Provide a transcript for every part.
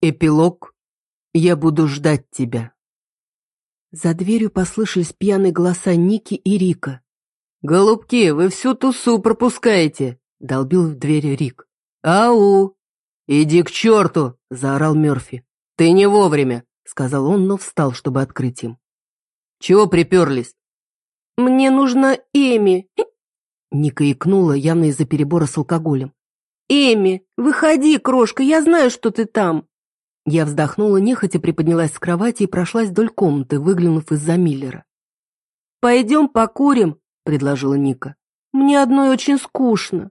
Эпилог. Я буду ждать тебя. За дверью послышались пьяные голоса Ники и Рика. «Голубки, вы всю тусу пропускаете!» — долбил в дверь Рик. «Ау!» «Иди к черту!» — заорал Мерфи. «Ты не вовремя!» — сказал он, но встал, чтобы открыть им. «Чего приперлись?» «Мне нужна Эми!» Ника икнула, явно из-за перебора с алкоголем. «Эми, выходи, крошка, я знаю, что ты там!» Я вздохнула, нехотя приподнялась с кровати и прошлась вдоль комнаты, выглянув из-за Миллера. «Пойдем покурим», — предложила Ника. «Мне одной очень скучно».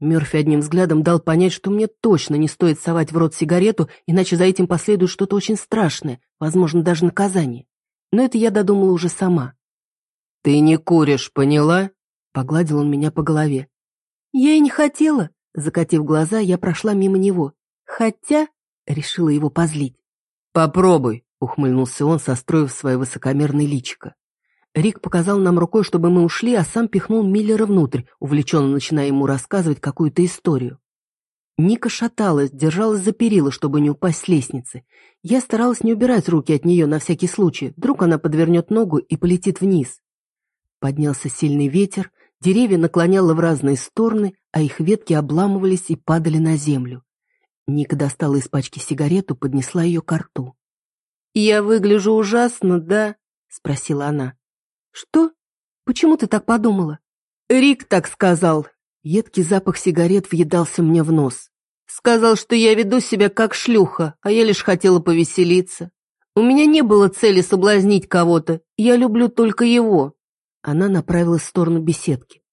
Мёрфи одним взглядом дал понять, что мне точно не стоит совать в рот сигарету, иначе за этим последует что-то очень страшное, возможно, даже наказание. Но это я додумала уже сама. «Ты не куришь, поняла?» — погладил он меня по голове. «Я и не хотела», — закатив глаза, я прошла мимо него. «Хотя...» Решила его позлить. «Попробуй», — ухмыльнулся он, состроив свое высокомерное личико. Рик показал нам рукой, чтобы мы ушли, а сам пихнул Миллера внутрь, увлеченно начиная ему рассказывать какую-то историю. Ника шаталась, держалась за перила, чтобы не упасть с лестницы. Я старалась не убирать руки от нее на всякий случай, вдруг она подвернет ногу и полетит вниз. Поднялся сильный ветер, деревья наклоняло в разные стороны, а их ветки обламывались и падали на землю. Ника достала из пачки сигарету, поднесла ее к рту. «Я выгляжу ужасно, да?» — спросила она. «Что? Почему ты так подумала?» «Рик так сказал». Едкий запах сигарет въедался мне в нос. «Сказал, что я веду себя как шлюха, а я лишь хотела повеселиться. У меня не было цели соблазнить кого-то, я люблю только его». Она направилась в сторону беседки.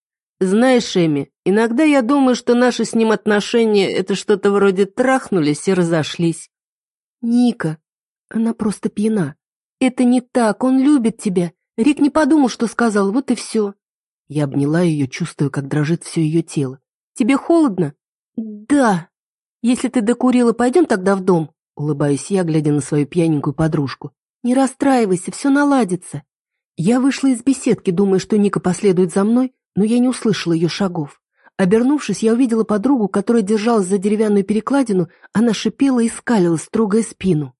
Знаешь, Эми, иногда я думаю, что наши с ним отношения — это что-то вроде трахнулись и разошлись. Ника, она просто пьяна. Это не так, он любит тебя. Рик не подумал, что сказал, вот и все. Я обняла ее, чувствуя, как дрожит все ее тело. Тебе холодно? Да. Если ты докурила, пойдем тогда в дом. Улыбаюсь я, глядя на свою пьяненькую подружку. Не расстраивайся, все наладится. Я вышла из беседки, думая, что Ника последует за мной, но я не услышала ее шагов. Обернувшись, я увидела подругу, которая держалась за деревянную перекладину, она шипела и скалила, строгая спину.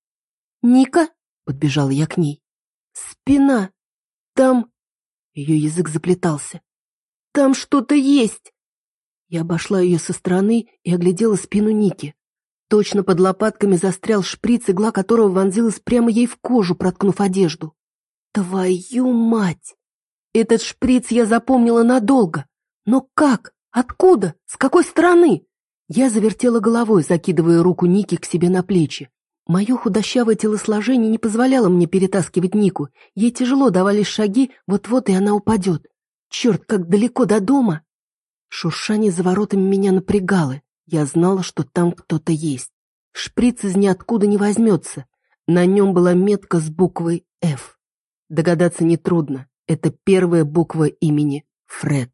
«Ника?» — подбежала я к ней. «Спина! Там...» Ее язык заплетался. «Там что-то есть!» Я обошла ее со стороны и оглядела спину Ники. Точно под лопатками застрял шприц, игла которого вонзилась прямо ей в кожу, проткнув одежду. «Твою мать!» Этот шприц я запомнила надолго. Но как? Откуда? С какой стороны? Я завертела головой, закидывая руку Ники к себе на плечи. Мое худощавое телосложение не позволяло мне перетаскивать Нику. Ей тяжело давались шаги, вот-вот и она упадет. Черт, как далеко до дома! Шуршание за воротами меня напрягало. Я знала, что там кто-то есть. Шприц из ниоткуда не возьмется. На нем была метка с буквой «Ф». Догадаться нетрудно. Это первая буква имени Фред.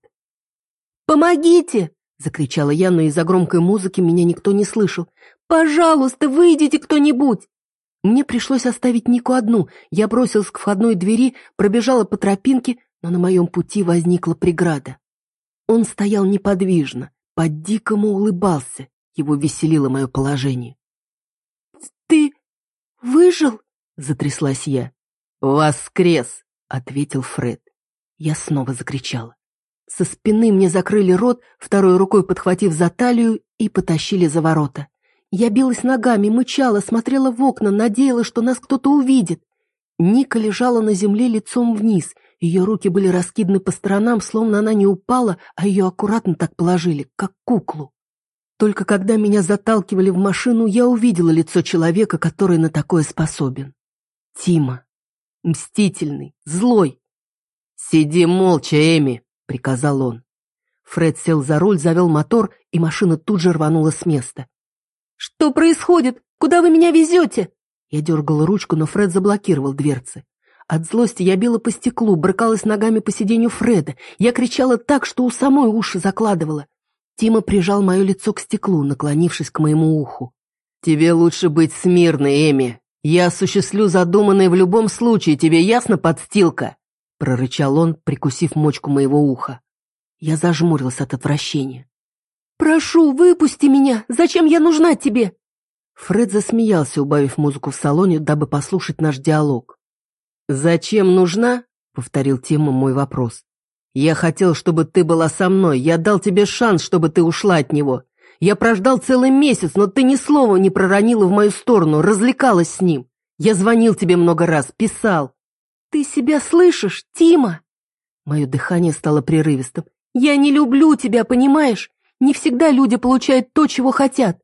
«Помогите!» — закричала я, но из-за громкой музыки меня никто не слышал. «Пожалуйста, выйдите кто-нибудь!» Мне пришлось оставить Нику одну. Я бросилась к входной двери, пробежала по тропинке, но на моем пути возникла преграда. Он стоял неподвижно, по-дикому улыбался. Его веселило мое положение. «Ты выжил?» — затряслась я. «Воскрес!» — ответил Фред. Я снова закричала. Со спины мне закрыли рот, второй рукой подхватив за талию и потащили за ворота. Я билась ногами, мычала, смотрела в окна, надеялась, что нас кто-то увидит. Ника лежала на земле лицом вниз. Ее руки были раскиданы по сторонам, словно она не упала, а ее аккуратно так положили, как куклу. Только когда меня заталкивали в машину, я увидела лицо человека, который на такое способен. Тима. Мстительный, злой. «Сиди молча, Эми», — приказал он. Фред сел за руль, завел мотор, и машина тут же рванула с места. «Что происходит? Куда вы меня везете?» Я дергала ручку, но Фред заблокировал дверцы. От злости я била по стеклу, брыкалась ногами по сиденью Фреда. Я кричала так, что у самой уши закладывала. Тима прижал мое лицо к стеклу, наклонившись к моему уху. «Тебе лучше быть смирной, Эми. «Я осуществлю задуманное в любом случае, тебе ясно, подстилка?» — прорычал он, прикусив мочку моего уха. Я зажмурилась от отвращения. «Прошу, выпусти меня! Зачем я нужна тебе?» Фред засмеялся, убавив музыку в салоне, дабы послушать наш диалог. «Зачем нужна?» — повторил Тима мой вопрос. «Я хотел, чтобы ты была со мной. Я дал тебе шанс, чтобы ты ушла от него. Я прождал целый месяц, но ты ни слова не проронила в мою сторону, развлекалась с ним. Я звонил тебе много раз, писал. Ты себя слышишь, Тима? Мое дыхание стало прерывистым. Я не люблю тебя, понимаешь? Не всегда люди получают то, чего хотят.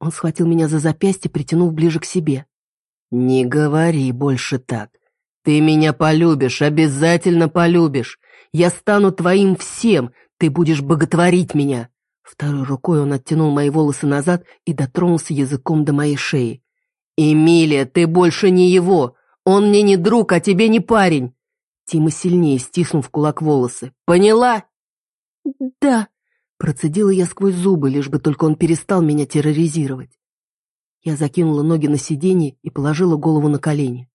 Он схватил меня за запястье, притянув ближе к себе. «Не говори больше так. Ты меня полюбишь, обязательно полюбишь. Я стану твоим всем, ты будешь боготворить меня. Второй рукой он оттянул мои волосы назад и дотронулся языком до моей шеи. «Эмилия, ты больше не его! Он мне не друг, а тебе не парень!» Тима сильнее стиснул в кулак волосы. «Поняла?» «Да», — процедила я сквозь зубы, лишь бы только он перестал меня терроризировать. Я закинула ноги на сиденье и положила голову на колени.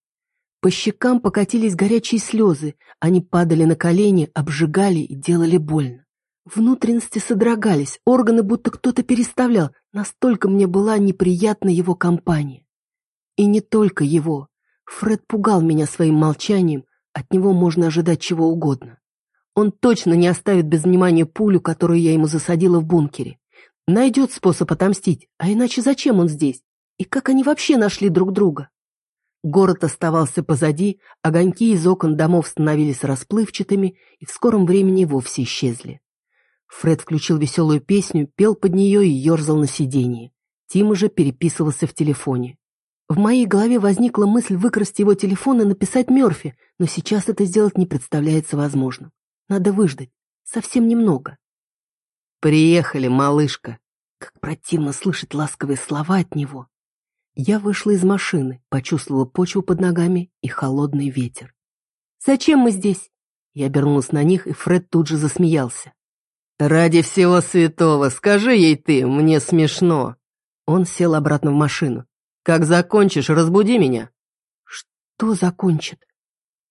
По щекам покатились горячие слезы, они падали на колени, обжигали и делали больно. Внутренности содрогались, органы будто кто-то переставлял, настолько мне была неприятна его компания. И не только его. Фред пугал меня своим молчанием, от него можно ожидать чего угодно. Он точно не оставит без внимания пулю, которую я ему засадила в бункере. Найдет способ отомстить, а иначе зачем он здесь? И как они вообще нашли друг друга? Город оставался позади, огоньки из окон домов становились расплывчатыми и в скором времени вовсе исчезли. Фред включил веселую песню, пел под нее и ерзал на сиденье. Тим уже переписывался в телефоне. В моей голове возникла мысль выкрасть его телефон и написать Мёрфи, но сейчас это сделать не представляется возможным. Надо выждать. Совсем немного. «Приехали, малышка!» Как противно слышать ласковые слова от него. Я вышла из машины, почувствовала почву под ногами и холодный ветер. «Зачем мы здесь?» Я обернулась на них, и Фред тут же засмеялся. «Ради всего святого, скажи ей ты, мне смешно!» Он сел обратно в машину. «Как закончишь, разбуди меня!» «Что закончит?»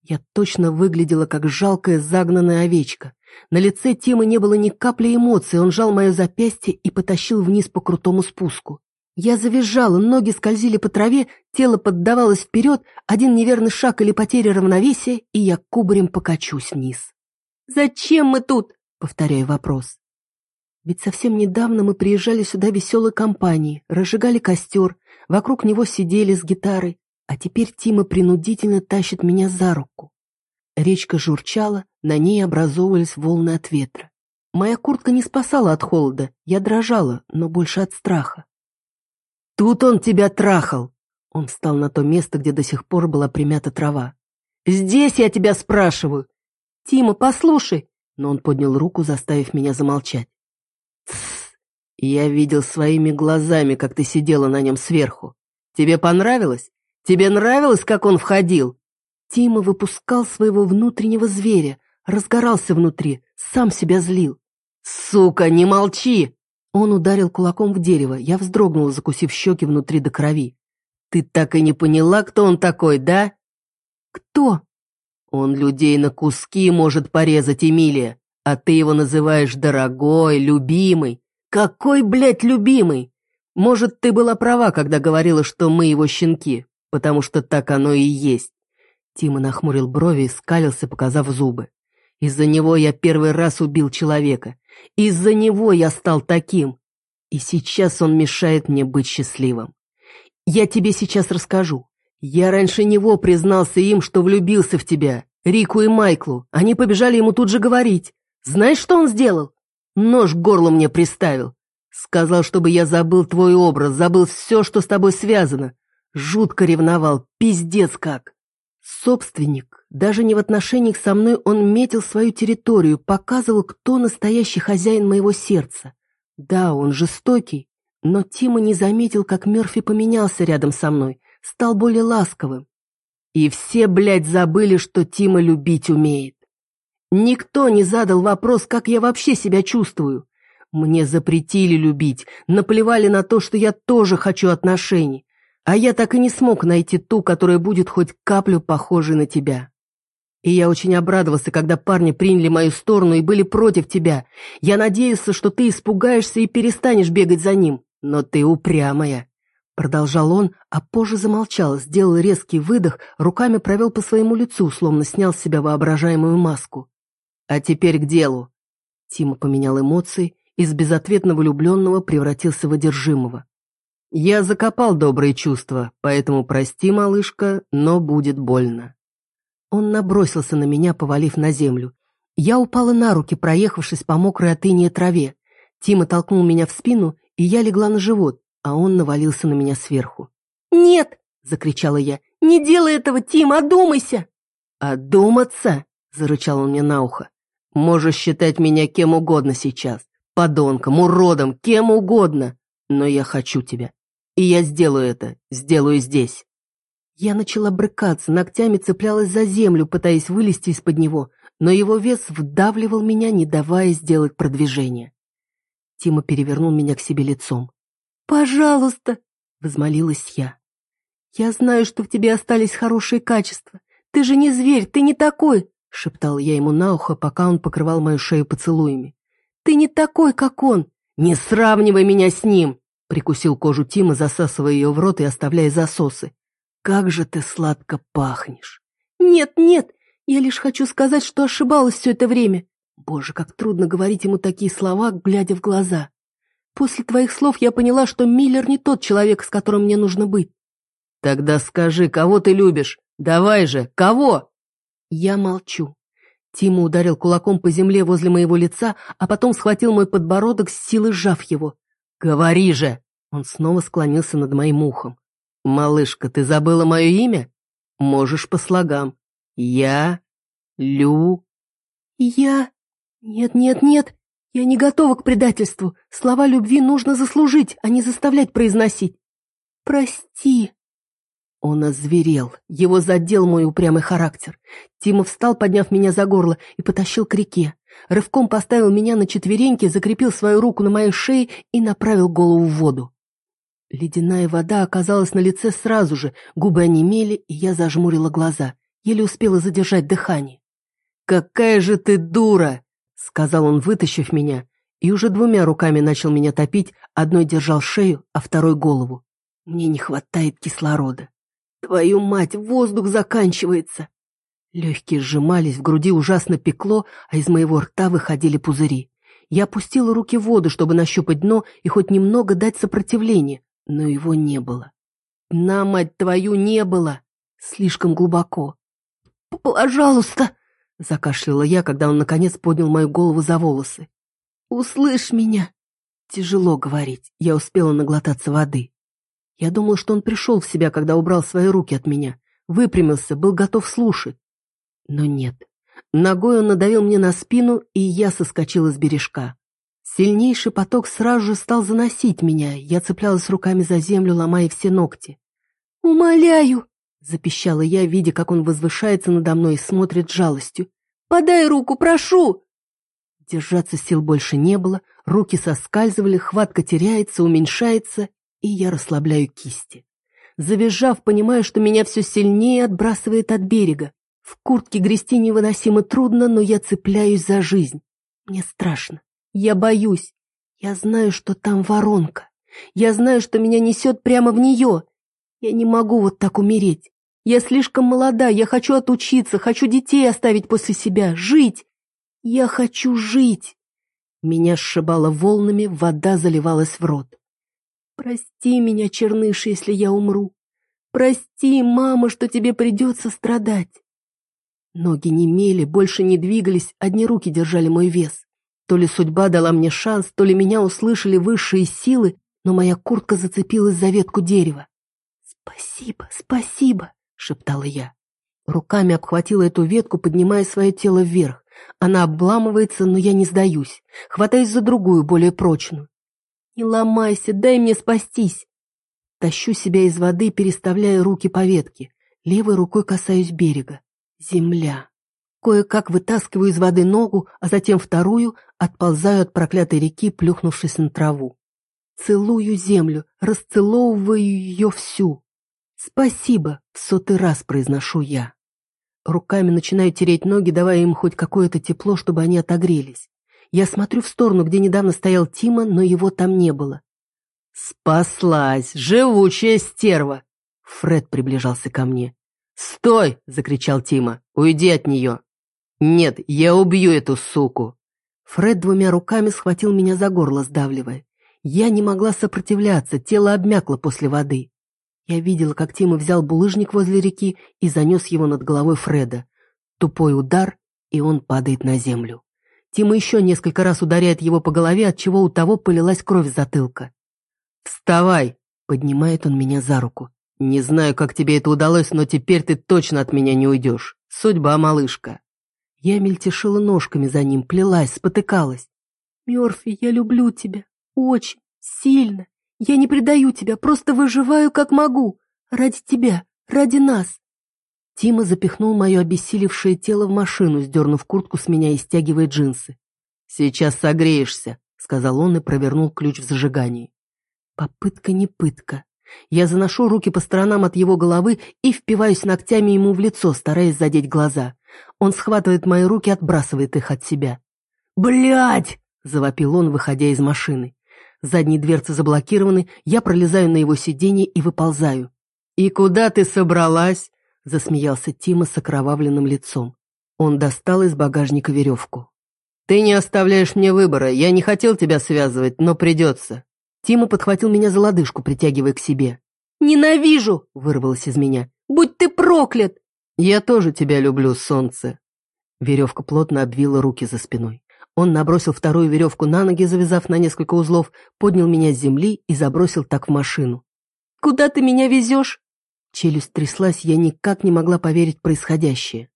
Я точно выглядела, как жалкая загнанная овечка. На лице Тимы не было ни капли эмоций, он жал мое запястье и потащил вниз по крутому спуску. Я завизжала, ноги скользили по траве, тело поддавалось вперед, один неверный шаг или потеря равновесия, и я кубарем покачусь вниз. «Зачем мы тут?» Повторяю вопрос. Ведь совсем недавно мы приезжали сюда веселой компанией, разжигали костер, вокруг него сидели с гитарой, а теперь Тима принудительно тащит меня за руку. Речка журчала, на ней образовывались волны от ветра. Моя куртка не спасала от холода, я дрожала, но больше от страха. «Тут он тебя трахал!» Он встал на то место, где до сих пор была примята трава. «Здесь я тебя спрашиваю!» «Тима, послушай!» Но он поднял руку, заставив меня замолчать. «Тссс! Я видел своими глазами, как ты сидела на нем сверху. Тебе понравилось? Тебе нравилось, как он входил?» Тима выпускал своего внутреннего зверя, разгорался внутри, сам себя злил. «Сука, не молчи!» Он ударил кулаком в дерево, я вздрогнула, закусив щеки внутри до крови. «Ты так и не поняла, кто он такой, да?» «Кто?» Он людей на куски может порезать, Эмилия, а ты его называешь дорогой, любимый. Какой, блядь, любимый? Может, ты была права, когда говорила, что мы его щенки, потому что так оно и есть. Тима нахмурил брови и скалился, показав зубы. Из-за него я первый раз убил человека. Из-за него я стал таким. И сейчас он мешает мне быть счастливым. Я тебе сейчас расскажу. Я раньше него признался им, что влюбился в тебя. Рику и Майклу. Они побежали ему тут же говорить. Знаешь, что он сделал? Нож к горлу мне приставил. Сказал, чтобы я забыл твой образ, забыл все, что с тобой связано. Жутко ревновал, пиздец как. Собственник, даже не в отношениях со мной он метил свою территорию, показывал, кто настоящий хозяин моего сердца. Да, он жестокий, но Тима не заметил, как Мерфи поменялся рядом со мной, стал более ласковым. И все, блядь, забыли, что Тима любить умеет. Никто не задал вопрос, как я вообще себя чувствую. Мне запретили любить, наплевали на то, что я тоже хочу отношений. А я так и не смог найти ту, которая будет хоть каплю похожей на тебя. И я очень обрадовался, когда парни приняли мою сторону и были против тебя. Я надеялся, что ты испугаешься и перестанешь бегать за ним. Но ты упрямая. Продолжал он, а позже замолчал, сделал резкий выдох, руками провел по своему лицу, словно снял с себя воображаемую маску. «А теперь к делу». Тима поменял эмоции, из безответно влюбленного превратился в одержимого. «Я закопал добрые чувства, поэтому прости, малышка, но будет больно». Он набросился на меня, повалив на землю. Я упала на руки, проехавшись по мокрой от иния траве. Тима толкнул меня в спину, и я легла на живот, а он навалился на меня сверху. «Нет!» — закричала я. «Не делай этого, Тим, одумайся!» «Одуматься?» — зарычал он мне на ухо. «Можешь считать меня кем угодно сейчас. Подонком, уродом, кем угодно. Но я хочу тебя. И я сделаю это, сделаю здесь». Я начала брыкаться, ногтями цеплялась за землю, пытаясь вылезти из-под него, но его вес вдавливал меня, не давая сделать продвижение. Тима перевернул меня к себе лицом. «Пожалуйста!» — возмолилась я. «Я знаю, что в тебе остались хорошие качества. Ты же не зверь, ты не такой!» — шептал я ему на ухо, пока он покрывал мою шею поцелуями. «Ты не такой, как он!» «Не сравнивай меня с ним!» — прикусил кожу Тима, засасывая ее в рот и оставляя засосы. «Как же ты сладко пахнешь!» «Нет, нет, я лишь хочу сказать, что ошибалась все это время. Боже, как трудно говорить ему такие слова, глядя в глаза. После твоих слов я поняла, что Миллер не тот человек, с которым мне нужно быть. Тогда скажи, кого ты любишь? Давай же, кого? Я молчу. Тима ударил кулаком по земле возле моего лица, а потом схватил мой подбородок, с силой сжав его. «Говори же!» Он снова склонился над моим ухом. «Малышка, ты забыла мое имя? Можешь по слогам. Я... Лю...» «Я... Нет, нет, нет. Я не готова к предательству. Слова любви нужно заслужить, а не заставлять произносить. Прости. Он озверел. Его задел мой упрямый характер. Тима встал, подняв меня за горло, и потащил к реке. Рывком поставил меня на четвереньки, закрепил свою руку на моей шее и направил голову в воду. Ледяная вода оказалась на лице сразу же, губы онемели, и я зажмурила глаза. Еле успела задержать дыхание. «Какая же ты дура!» Сказал он, вытащив меня, и уже двумя руками начал меня топить, одной держал шею, а второй голову. Мне не хватает кислорода. Твою мать, воздух заканчивается. Легкие сжимались, в груди ужасно пекло, а из моего рта выходили пузыри. Я опустила руки в воду, чтобы нащупать дно и хоть немного дать сопротивление, но его не было. На, мать твою, не было! Слишком глубоко. «Пожалуйста!» Закашляла я, когда он наконец поднял мою голову за волосы. «Услышь меня!» Тяжело говорить, я успела наглотаться воды. Я думал, что он пришел в себя, когда убрал свои руки от меня, выпрямился, был готов слушать. Но нет. Ногой он надавил мне на спину, и я соскочила с бережка. Сильнейший поток сразу же стал заносить меня, я цеплялась руками за землю, ломая все ногти. «Умоляю!» Запищала я, видя, как он возвышается надо мной и смотрит жалостью. «Подай руку, прошу!» Держаться сил больше не было, руки соскальзывали, хватка теряется, уменьшается, и я расслабляю кисти. Завизжав, понимаю, что меня все сильнее отбрасывает от берега. В куртке грести невыносимо трудно, но я цепляюсь за жизнь. Мне страшно. Я боюсь. Я знаю, что там воронка. Я знаю, что меня несет прямо в нее. Я не могу вот так умереть. Я слишком молода, я хочу отучиться, хочу детей оставить после себя, жить. Я хочу жить. Меня сшибало волнами, вода заливалась в рот. Прости меня, черныш, если я умру. Прости, мама, что тебе придется страдать. Ноги не мели, больше не двигались, одни руки держали мой вес. То ли судьба дала мне шанс, то ли меня услышали высшие силы, но моя куртка зацепилась за ветку дерева. «Спасибо, спасибо!» — шептала я. Руками обхватила эту ветку, поднимая свое тело вверх. Она обламывается, но я не сдаюсь. Хватаюсь за другую, более прочную. «Не ломайся, дай мне спастись!» Тащу себя из воды, переставляя руки по ветке. Левой рукой касаюсь берега. Земля. Кое-как вытаскиваю из воды ногу, а затем вторую, отползаю от проклятой реки, плюхнувшись на траву. Целую землю, расцеловываю ее всю. «Спасибо!» — в сотый раз произношу я. Руками начинаю тереть ноги, давая им хоть какое-то тепло, чтобы они отогрелись. Я смотрю в сторону, где недавно стоял Тима, но его там не было. Спаслась, живучая стерва. Фред приближался ко мне. «Стой!» — закричал Тима. «Уйди от нее!» «Нет, я убью эту суку!» Фред двумя руками схватил меня за горло, сдавливая. Я не могла сопротивляться, тело обмякло после воды. Я видела, как Тима взял булыжник возле реки и занес его над головой Фреда. Тупой удар, и он падает на землю. Тима еще несколько раз ударяет его по голове, от чего у того полилась кровь с затылка. «Вставай!» — поднимает он меня за руку. «Не знаю, как тебе это удалось, но теперь ты точно от меня не уйдешь. Судьба, малышка». Я мельтешила ножками за ним, плелась, спотыкалась. «Мёрфи, я люблю тебя. Очень. Сильно. Я не предаю тебя, просто выживаю, как могу. Ради тебя, ради нас». Тима запихнул мое обессилевшее тело в машину, сдернув куртку с меня и стягивая джинсы. «Сейчас согреешься», — сказал он и провернул ключ в зажигании. Попытка не пытка. Я заношу руки по сторонам от его головы и впиваюсь ногтями ему в лицо, стараясь задеть глаза. Он схватывает мои руки, отбрасывает их от себя. Блять! завопил он, выходя из машины. Задние дверцы заблокированы, я пролезаю на его сиденье и выползаю. «И куда ты собралась?» — засмеялся Тима с окровавленным лицом. Он достал из багажника веревку. «Ты не оставляешь мне выбора, я не хотел тебя связывать, но придется». Тима подхватил меня за лодыжку, притягивая к себе. «Ненавижу!» — вырвалось из меня. «Будь ты проклят!» «Я тоже тебя люблю, солнце!» Веревка плотно обвила руки за спиной. Он набросил вторую веревку на ноги, завязав на несколько узлов, поднял меня с земли и забросил так в машину. «Куда ты меня везешь?» Челюсть тряслась, я никак не могла поверить в происходящее.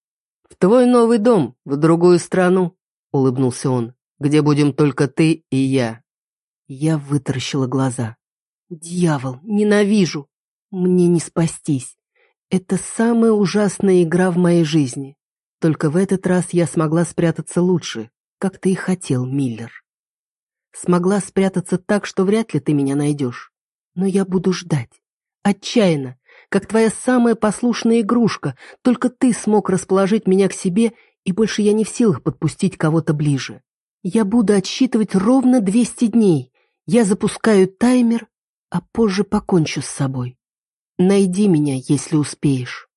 «В твой новый дом, в другую страну», — улыбнулся он, «где будем только ты и я». Я вытаращила глаза. «Дьявол, ненавижу! Мне не спастись. Это самая ужасная игра в моей жизни. Только в этот раз я смогла спрятаться лучше, как ты и хотел, Миллер. Смогла спрятаться так, что вряд ли ты меня найдешь. Но я буду ждать. Отчаянно, как твоя самая послушная игрушка, только ты смог расположить меня к себе, и больше я не в силах подпустить кого-то ближе. Я буду отсчитывать ровно 200 дней. Я запускаю таймер, а позже покончу с собой. Найди меня, если успеешь.